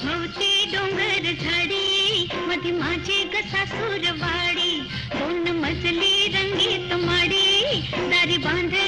भोवती डोंगर झाडी मध्ये माझे गसासूर वाडी दोन मजली रंगीत माडी दारी बांधली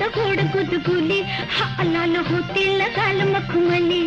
गोड गुदगुली हा अनान होतील काल मखमली।